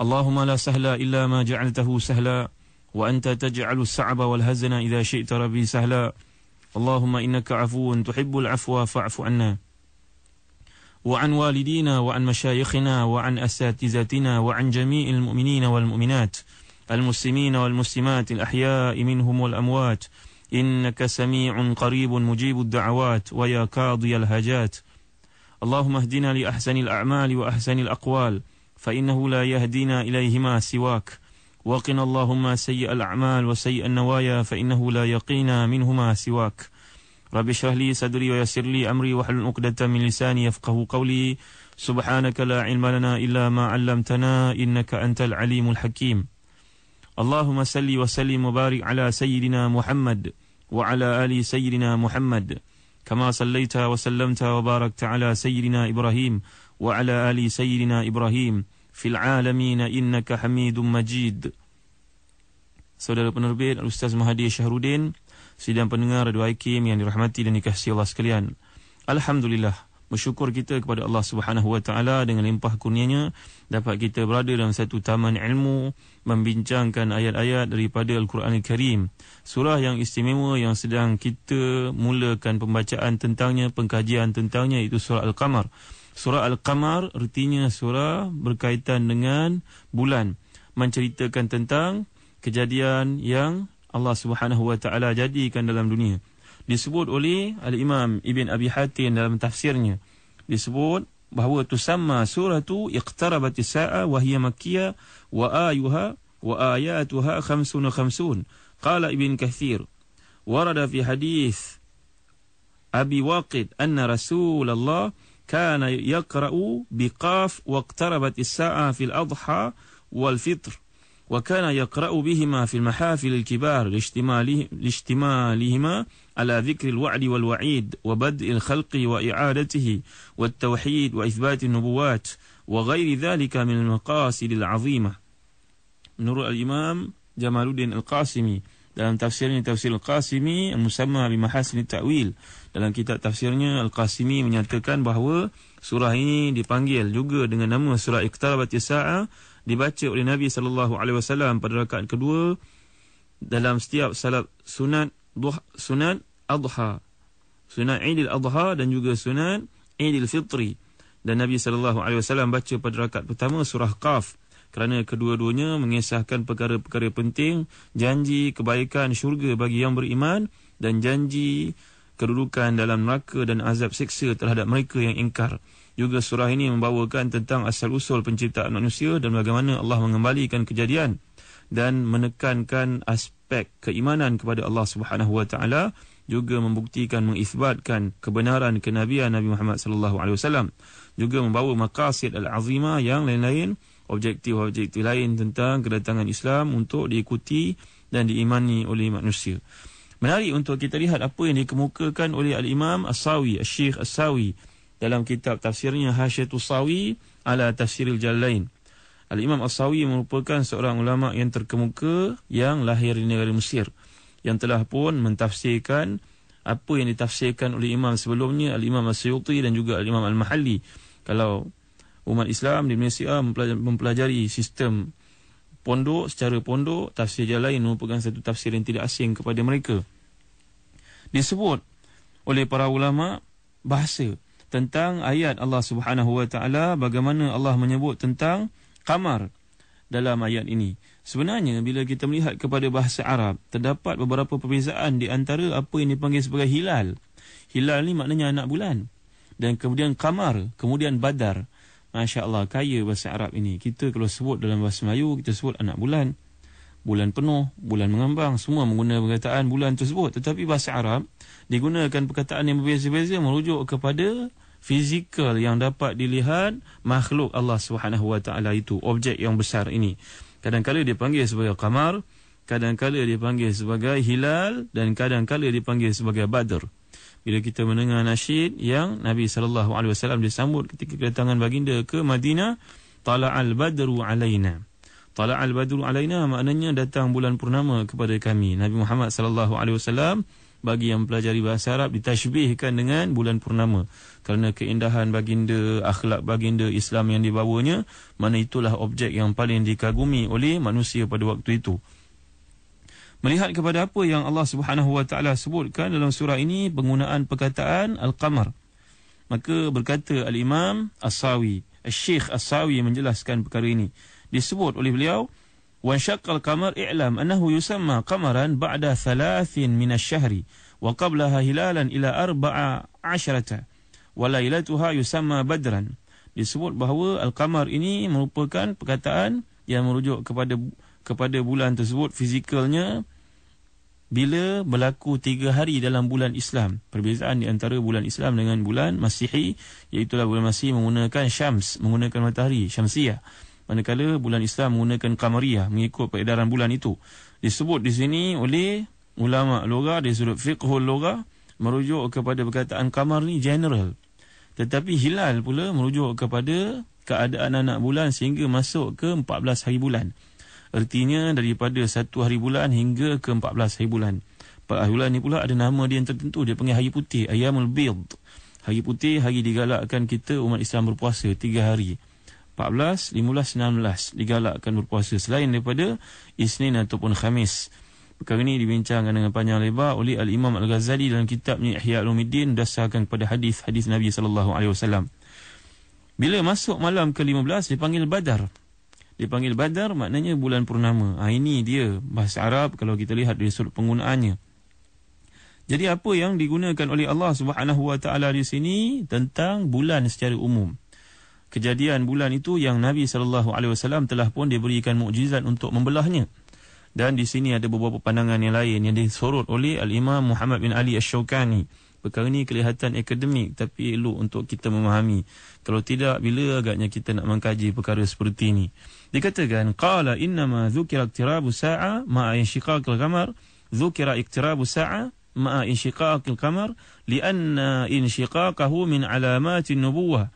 اللهم لا سهل إلا ما جعلته سهلا وأنت تجعل السعب والهزن إذا شئت ربي سهلا. اللهم إنك عفو تحب العفو فاعف عنا. وعن والدينا وعن مشايخنا وعن أساتذتنا وعن جميع المؤمنين والمؤمنات المسلمين والمسلمات الأحياء منهم والأموات. إنك سميع قريب مجيب الدعوات ويا قاضي الهجات اللهم اهدنا لأحسن الأعمال وأحسن الأقوال. فإنه لا يهدينا إليهما سواك. وقنا اللهم سيء الأعمال وسيء النوايا فإنه لا يقينا منهما سواك. رب اشرح لي صدري ويسر لي أمري واحلل عقدة من لساني يفقه قولي. سبحانك لا علم لنا إلا ما علمتنا إنك أنت العليم الحكيم. اللهم صل وسلم وبارك على سيدنا محمد وعلى آل سيدنا محمد. كما صليت وسلمت وباركت على سيدنا إبراهيم وعلى آل سيدنا إبراهيم. fil alamin innaka hamidum majid. Saudara penerbit Ustaz Mahadi Syahrudin sidang pendengar Radio Hakim yang dirahmati dan dikasihi Allah sekalian. Alhamdulillah bersyukur kita kepada Allah Subhanahu wa taala dengan limpah kurnianya dapat kita berada dalam satu taman ilmu membincangkan ayat-ayat daripada Al-Quran Al-Karim. Surah yang istimewa yang sedang kita mulakan pembacaan tentangnya pengkajian tentangnya itu surah Al-Qamar. Surah Al-Qamar artinya surah berkaitan dengan bulan, menceritakan tentang kejadian yang Allah Subhanahu Wa Taala jadikan dalam dunia. Disebut oleh Al-Imam Ibn Abi Hatim dalam tafsirnya. Disebut bahawa tusamma suratu iqtarabatis sa'a wa hiya makkiyah wa ayuha wa ayatuha khamsun khamsun. Qala Ibn Kathir warada fi hadis Abi Waqid anna Rasulullah biqaf wa iqtarabatis sa'a fil adha wal fitr وكان يقرأ بهما في المحافل الكبار لاشتمالهما على ذكر الوعد والوعيد وبدء الخلق وإعادته والتوحيد وإثبات النبوات وغير ذلك من المقاصد العظيمة. نور الإمام جمال الدين القاسمي dalam tafsirnya tafsir Al-Qasimi al-musamma bi mahasin ta'wil. Dalam kitab tafsirnya Al-Qasimi menyatakan bahawa surah ini dipanggil juga dengan nama surah Iqtarabatis Sa'ah dibaca oleh Nabi sallallahu alaihi wasallam pada rakaat kedua dalam setiap salat sunat duha, sunat adha. Sunat Idul Adha dan juga sunat Idul Fitri. Dan Nabi sallallahu alaihi wasallam baca pada rakaat pertama surah Qaf kerana kedua-duanya mengisahkan perkara-perkara penting janji kebaikan syurga bagi yang beriman dan janji kedudukan dalam neraka dan azab siksa terhadap mereka yang ingkar. Juga surah ini membawakan tentang asal-usul penciptaan manusia dan bagaimana Allah mengembalikan kejadian dan menekankan aspek keimanan kepada Allah Subhanahu wa taala juga membuktikan mengisbatkan kebenaran kenabian Nabi Muhammad sallallahu alaihi wasallam juga membawa maqasid al-azimah yang lain-lain objektif-objektif lain tentang kedatangan Islam untuk diikuti dan diimani oleh manusia. Menarik untuk kita lihat apa yang dikemukakan oleh Al-Imam As-Sawi, Al-Syekh As-Sawi dalam kitab tafsirnya Hasyatus Sawi ala Tafsiril Jalain. Al-Imam As-Sawi merupakan seorang ulama yang terkemuka yang lahir di negara Mesir yang telah pun mentafsirkan apa yang ditafsirkan oleh imam sebelumnya Al-Imam As-Suyuti dan juga Al-Imam Al-Mahalli. Kalau umat Islam di Malaysia mempelajari sistem pondok secara pondok tafsir Jalain merupakan satu tafsir yang tidak asing kepada mereka. Disebut oleh para ulama bahasa tentang ayat Allah Subhanahu Wa Taala bagaimana Allah menyebut tentang kamar dalam ayat ini. Sebenarnya bila kita melihat kepada bahasa Arab terdapat beberapa perbezaan di antara apa yang dipanggil sebagai hilal. Hilal ni maknanya anak bulan dan kemudian kamar, kemudian badar. Masya-Allah kaya bahasa Arab ini. Kita kalau sebut dalam bahasa Melayu kita sebut anak bulan, bulan penuh, bulan mengambang, semua menggunakan perkataan bulan tersebut. Tetapi bahasa Arab digunakan perkataan yang berbeza-beza merujuk kepada fizikal yang dapat dilihat makhluk Allah Taala itu objek yang besar ini kadang-kala dipanggil sebagai qamar kadang-kala dipanggil sebagai hilal dan kadang-kala dipanggil sebagai badr bila kita mendengar nasyid yang Nabi sallallahu alaihi wasallam disambut ketika kedatangan baginda ke Madinah tala'al badru alaina. Tala'al badru alaina maknanya datang bulan purnama kepada kami. Nabi Muhammad sallallahu alaihi wasallam bagi yang pelajari bahasa Arab ditashbihkan dengan bulan purnama. Kerana keindahan baginda akhlak baginda Islam yang dibawanya mana itulah objek yang paling dikagumi oleh manusia pada waktu itu melihat kepada apa yang Allah Subhanahu wa taala sebutkan dalam surah ini penggunaan perkataan al-qamar. Maka berkata al-imam as-sawi al-syekh as-sawi menjelaskan perkara ini. Disebut oleh beliau wa syaqqal qamar i'lam annahu yusamma qamaran ba'da thalathin min ash-shahri wa qablaha hilalan ila arba'a asharata wa lailatuha yusamma badran. Disebut bahawa al-qamar ini merupakan perkataan yang merujuk kepada kepada bulan tersebut fizikalnya bila berlaku tiga hari dalam bulan Islam perbezaan di antara bulan Islam dengan bulan Masihi iaitu bulan Masihi menggunakan syams menggunakan matahari syamsiah manakala bulan Islam menggunakan qamariyah mengikut peredaran bulan itu. Disebut di sini oleh ulama lugah di sudut fiqhul lugah merujuk kepada perkataan qamar ni general. Tetapi hilal pula merujuk kepada keadaan anak bulan sehingga masuk ke 14 hari bulan artinya daripada satu hari bulan hingga ke 14 hari bulan 14 hari bulan ni pula ada nama dia yang tertentu dia panggil hari putih ayamul bid hari putih hari digalakkan kita umat Islam berpuasa 3 hari 14, 15, 16 digalakkan berpuasa selain daripada Isnin ataupun Khamis. Perkara ini dibincangkan dengan panjang lebar oleh Al-Imam Al-Ghazali dalam kitabnya Ihya Ulumuddin dasarkan kepada hadis-hadis Nabi sallallahu alaihi wasallam. Bila masuk malam ke-15 dipanggil Badar. Dipanggil Badar maknanya bulan purnama. Ha, ini dia bahasa Arab kalau kita lihat dari sudut penggunaannya. Jadi apa yang digunakan oleh Allah Subhanahu Wa Taala di sini tentang bulan secara umum kejadian bulan itu yang Nabi sallallahu alaihi wasallam telah pun diberikan mukjizat untuk membelahnya. Dan di sini ada beberapa pandangan yang lain yang disorot oleh Al-Imam Muhammad bin Ali Asy-Syaukani. Perkara ini kelihatan akademik tapi elok untuk kita memahami. Kalau tidak bila agaknya kita nak mengkaji perkara seperti ini. Dikatakan qala inna ma dzukira iqtirabu sa'a ma'a insyiqaqil qamar dzukira iqtirabu sa'a ma'a insyiqaqil qamar li'anna insyiqaqahu min alamatin nubuwah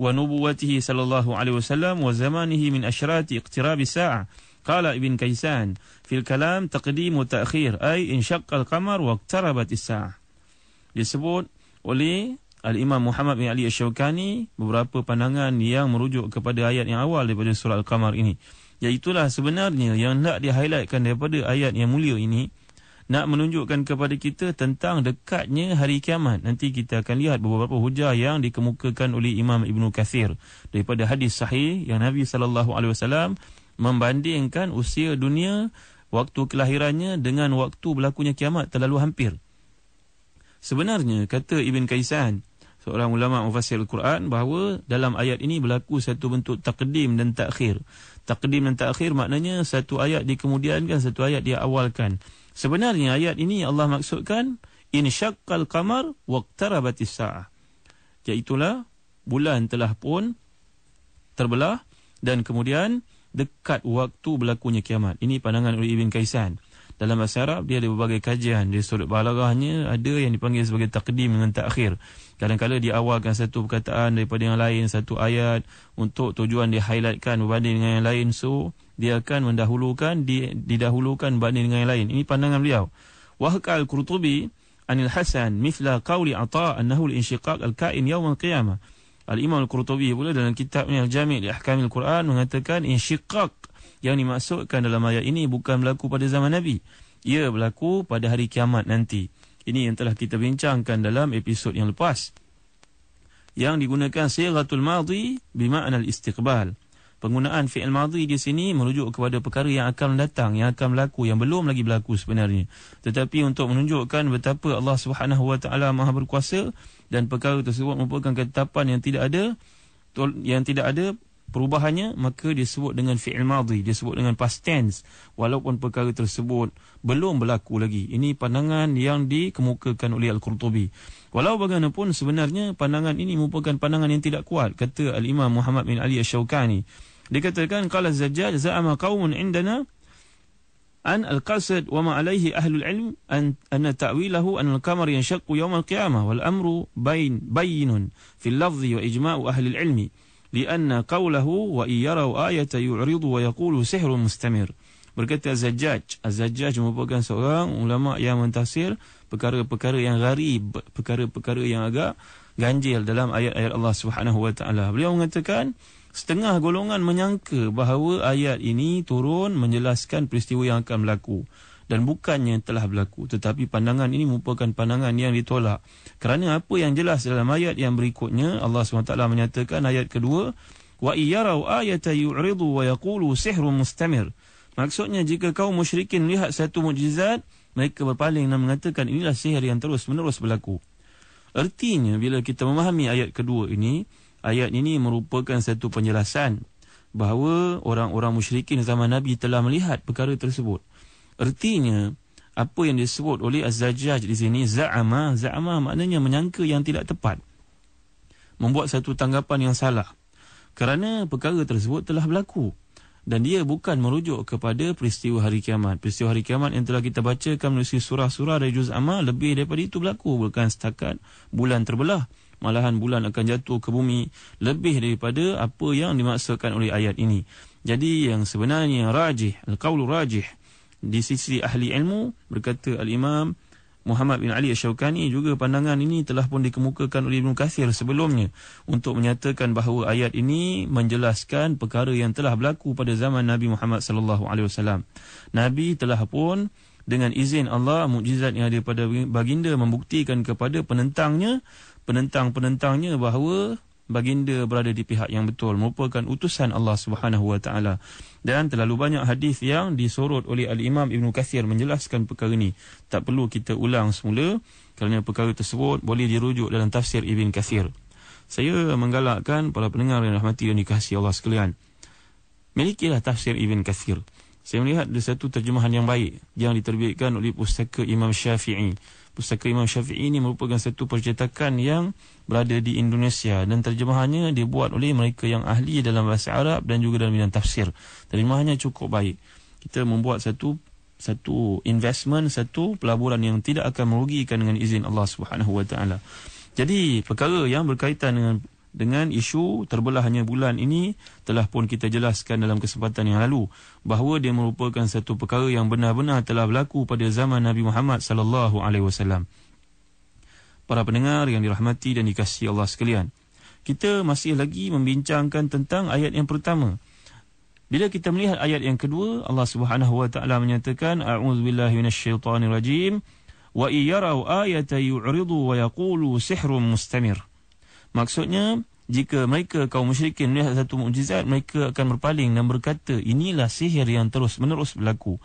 ونبوته صلى الله عليه وسلم وزمانه من أشراط اقتراب الساعة قال ابن كيسان في الكلام تقديم وتأخير أي انشق القمر واقتربت الساعة disebut oleh Al-Imam Muhammad bin Ali Ash-Shawkani beberapa pandangan yang merujuk kepada ayat yang awal daripada surah Al-Qamar ini. Iaitulah sebenarnya yang nak di-highlightkan daripada ayat yang mulia ini nak menunjukkan kepada kita tentang dekatnya hari kiamat. Nanti kita akan lihat beberapa hujah yang dikemukakan oleh Imam Ibn Kathir daripada hadis sahih yang Nabi SAW membandingkan usia dunia waktu kelahirannya dengan waktu berlakunya kiamat terlalu hampir. Sebenarnya, kata Ibn Kaisan, seorang ulama mufassir Al-Quran, bahawa dalam ayat ini berlaku satu bentuk takdim dan takhir. Takdim dan takhir maknanya satu ayat dikemudiankan, satu ayat dia awalkan. Sebenarnya ayat ini Allah maksudkan in syaqqal qamar waqtarabatis saah. Iaitulah bulan telah pun terbelah dan kemudian dekat waktu berlakunya kiamat. Ini pandangan oleh Ibn Kaisan. Dalam bahasa Arab dia ada berbagai kajian. Di sudut balaghahnya ada yang dipanggil sebagai takdim dengan takhir. Kadang-kadang dia awalkan satu perkataan daripada yang lain, satu ayat untuk tujuan dia highlightkan berbanding dengan yang lain. So, dia akan mendahulukan di, didahulukan banding dengan yang lain ini pandangan beliau wahkal qurtubi anil hasan mithla qawli ata annahu al-inshiqaq al-kain yawm al-qiyamah al-imam al-qurtubi pula dalam kitabnya al-jami' li ahkamil quran mengatakan inshiqaq yang dimaksudkan dalam ayat ini bukan berlaku pada zaman nabi. Ia berlaku pada hari kiamat nanti. Ini yang telah kita bincangkan dalam episod yang lepas. Yang digunakan sighatul madhi bima'na al-istiqbal penggunaan fi'il madhi di sini merujuk kepada perkara yang akan datang, yang akan berlaku, yang belum lagi berlaku sebenarnya. Tetapi untuk menunjukkan betapa Allah Subhanahu Wa Taala Maha berkuasa dan perkara tersebut merupakan ketetapan yang tidak ada yang tidak ada perubahannya maka disebut dengan fi'il madhi disebut dengan past tense. Walaupun perkara tersebut belum berlaku lagi. Ini pandangan yang dikemukakan oleh al-Qurtubi. Walau bagaimanapun sebenarnya pandangan ini merupakan pandangan yang tidak kuat kata al-Imam Muhammad bin Ali Asy-Syaukani dikatakan qala zajjaj za'ama qaumun indana an al-qasd wa ma alayhi ahlul ilm an anna ta'wilahu an al-qamar yanshaqqu yawm al-qiyamah wal amru bayn bayyinun fi al-lafzi wa ijma'u ahli al-ilmi lianna qawlahu wa iyarau ayata yu'ridu wa yaqulu sihrun mustamir. Berkata Az-Zajjaj Az-Zajjaj merupakan seorang ulama yang mentafsir perkara-perkara yang gharib perkara-perkara yang agak ganjil dalam ayat-ayat Allah Subhanahu wa taala. Beliau mengatakan setengah golongan menyangka bahawa ayat ini turun menjelaskan peristiwa yang akan berlaku dan bukannya telah berlaku tetapi pandangan ini merupakan pandangan yang ditolak. Kerana apa yang jelas dalam ayat yang berikutnya Allah SWT menyatakan ayat kedua wa iyarau ayata yu'ridu wa yaqulu sihrun mustamir. Maksudnya jika kaum musyrikin melihat satu mukjizat mereka berpaling dan mengatakan inilah sihir yang terus menerus berlaku. Artinya bila kita memahami ayat kedua ini ayat ini merupakan satu penjelasan bahawa orang-orang musyrikin zaman Nabi telah melihat perkara tersebut Artinya apa yang disebut oleh Az-Zajjaj di sini za'ama, za'ama maknanya menyangka yang tidak tepat. Membuat satu tanggapan yang salah. Kerana perkara tersebut telah berlaku dan dia bukan merujuk kepada peristiwa hari kiamat. Peristiwa hari kiamat yang telah kita bacakan melalui surah-surah dari juz amma lebih daripada itu berlaku bukan setakat bulan terbelah. Malahan bulan akan jatuh ke bumi lebih daripada apa yang dimaksudkan oleh ayat ini. Jadi yang sebenarnya rajih, al-qawlu rajih di sisi ahli ilmu berkata al-Imam Muhammad bin Ali Asy-Syaukani juga pandangan ini telah pun dikemukakan oleh Ibnu Katsir sebelumnya untuk menyatakan bahawa ayat ini menjelaskan perkara yang telah berlaku pada zaman Nabi Muhammad sallallahu alaihi wasallam. Nabi telah pun dengan izin Allah mukjizat yang ada pada baginda membuktikan kepada penentangnya penentang-penentangnya bahawa baginda berada di pihak yang betul merupakan utusan Allah Subhanahu wa taala. Dan terlalu banyak hadis yang disorot oleh al-Imam Ibn Kathir menjelaskan perkara ini. Tak perlu kita ulang semula kerana perkara tersebut boleh dirujuk dalam tafsir Ibn Kathir. Saya menggalakkan para pendengar yang rahmati dan dikasihi Allah sekalian. Milikilah tafsir Ibn Kathir saya melihat ada satu terjemahan yang baik yang diterbitkan oleh pustaka Imam Syafi'i Pustaka Imam Syafi'i ini merupakan satu percetakan yang berada di Indonesia dan terjemahannya dibuat oleh mereka yang ahli dalam bahasa Arab dan juga dalam bidang tafsir. Terjemahannya cukup baik. Kita membuat satu satu investment, satu pelaburan yang tidak akan merugikan dengan izin Allah Subhanahu Wa Taala. Jadi perkara yang berkaitan dengan dengan isu terbelahnya bulan ini telah pun kita jelaskan dalam kesempatan yang lalu bahawa dia merupakan satu perkara yang benar-benar telah berlaku pada zaman Nabi Muhammad sallallahu alaihi wasallam. Para pendengar yang dirahmati dan dikasihi Allah sekalian, kita masih lagi membincangkan tentang ayat yang pertama. Bila kita melihat ayat yang kedua, Allah Subhanahu wa taala menyatakan a'udzubillahi minasyaitonirrajim wa iyyarau ayatan yu'ridu wa yaqulu sihrun mustamir. Maksudnya, jika mereka kaum musyrikin melihat satu mukjizat, mereka akan berpaling dan berkata, inilah sihir yang terus-menerus berlaku.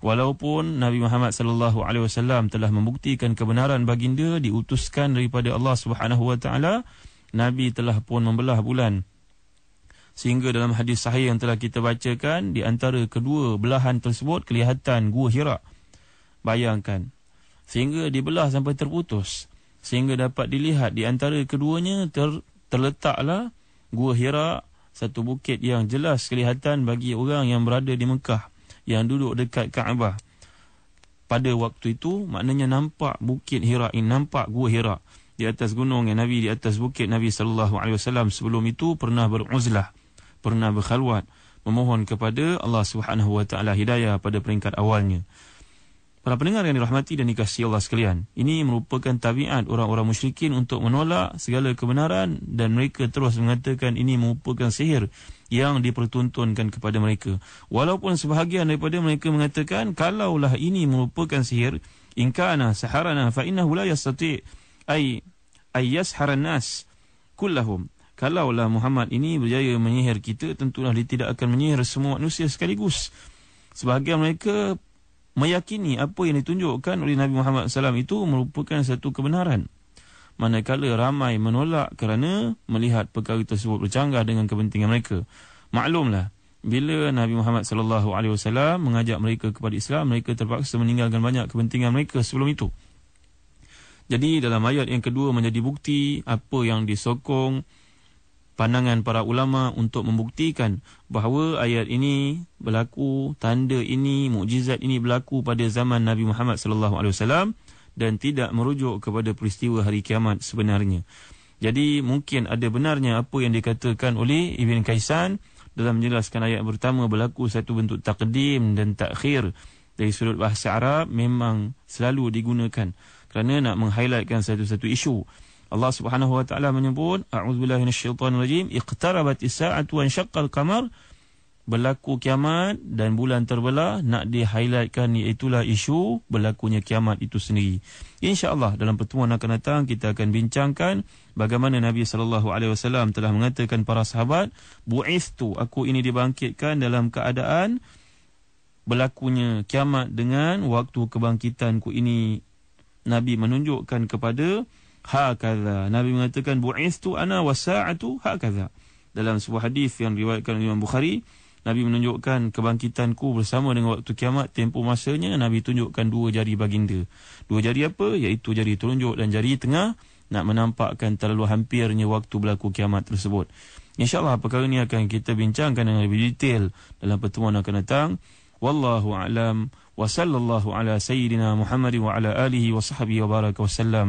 Walaupun Nabi Muhammad sallallahu alaihi wasallam telah membuktikan kebenaran baginda diutuskan daripada Allah Subhanahu wa taala, Nabi telah pun membelah bulan. Sehingga dalam hadis sahih yang telah kita bacakan, di antara kedua belahan tersebut kelihatan gua Hira. Bayangkan. Sehingga dibelah sampai terputus sehingga dapat dilihat di antara keduanya ter, terletaklah Gua Hira satu bukit yang jelas kelihatan bagi orang yang berada di Mekah yang duduk dekat Kaabah. Pada waktu itu maknanya nampak bukit Hira ini nampak Gua Hira di atas gunung yang Nabi di atas bukit Nabi sallallahu alaihi wasallam. Sebelum itu pernah beruzlah pernah berkhalwat memohon kepada Allah Subhanahu wa taala hidayah pada peringkat awalnya Para pendengar yang dirahmati dan dikasihi Allah sekalian, ini merupakan tabiat orang-orang musyrikin untuk menolak segala kebenaran dan mereka terus mengatakan ini merupakan sihir yang dipertuntunkan kepada mereka. Walaupun sebahagian daripada mereka mengatakan kalaulah ini merupakan sihir, in kana saharana fa innahu la yastati ay ay yasharan nas kullahum. Kalaulah Muhammad ini berjaya menyihir kita, tentulah dia tidak akan menyihir semua manusia sekaligus. Sebahagian mereka meyakini apa yang ditunjukkan oleh Nabi Muhammad SAW itu merupakan satu kebenaran. manakala ramai menolak kerana melihat perkara tersebut bercanggah dengan kepentingan mereka. Maklumlah, bila Nabi Muhammad wasallam mengajak mereka kepada Islam, mereka terpaksa meninggalkan banyak kepentingan mereka sebelum itu. Jadi dalam ayat yang kedua menjadi bukti apa yang disokong pandangan para ulama untuk membuktikan bahawa ayat ini berlaku, tanda ini, mukjizat ini berlaku pada zaman Nabi Muhammad sallallahu alaihi wasallam dan tidak merujuk kepada peristiwa hari kiamat sebenarnya. Jadi mungkin ada benarnya apa yang dikatakan oleh Ibn Kaisan dalam menjelaskan ayat pertama berlaku satu bentuk takdim dan takhir dari sudut bahasa Arab memang selalu digunakan kerana nak menghighlightkan satu-satu isu. Allah Subhanahu wa taala menyebut a'udzubillahi minasyaitonirrajim iqtarabat as-sa'atu wa insyaqqal qamar berlaku kiamat dan bulan terbelah nak di-highlightkan iaitulah isu berlakunya kiamat itu sendiri. Insya-Allah dalam pertemuan akan datang kita akan bincangkan bagaimana Nabi wasallam telah mengatakan para sahabat, "Bu'istu, aku ini dibangkitkan dalam keadaan berlakunya kiamat dengan waktu kebangkitanku ini." Nabi menunjukkan kepada hakaza. Nabi mengatakan bu'istu ana wasa'atu hakaza. Dalam sebuah hadis yang diriwayatkan oleh Imam Bukhari, Nabi menunjukkan kebangkitanku bersama dengan waktu kiamat tempoh masanya Nabi tunjukkan dua jari baginda. Dua jari apa? Iaitu jari telunjuk dan jari tengah nak menampakkan terlalu hampirnya waktu berlaku kiamat tersebut. InsyaAllah perkara ini akan kita bincangkan dengan lebih detail dalam pertemuan akan datang. Wallahu a'lam wa sallallahu ala sayyidina Muhammad wa ala alihi wa sahbihi wa baraka wa sallam.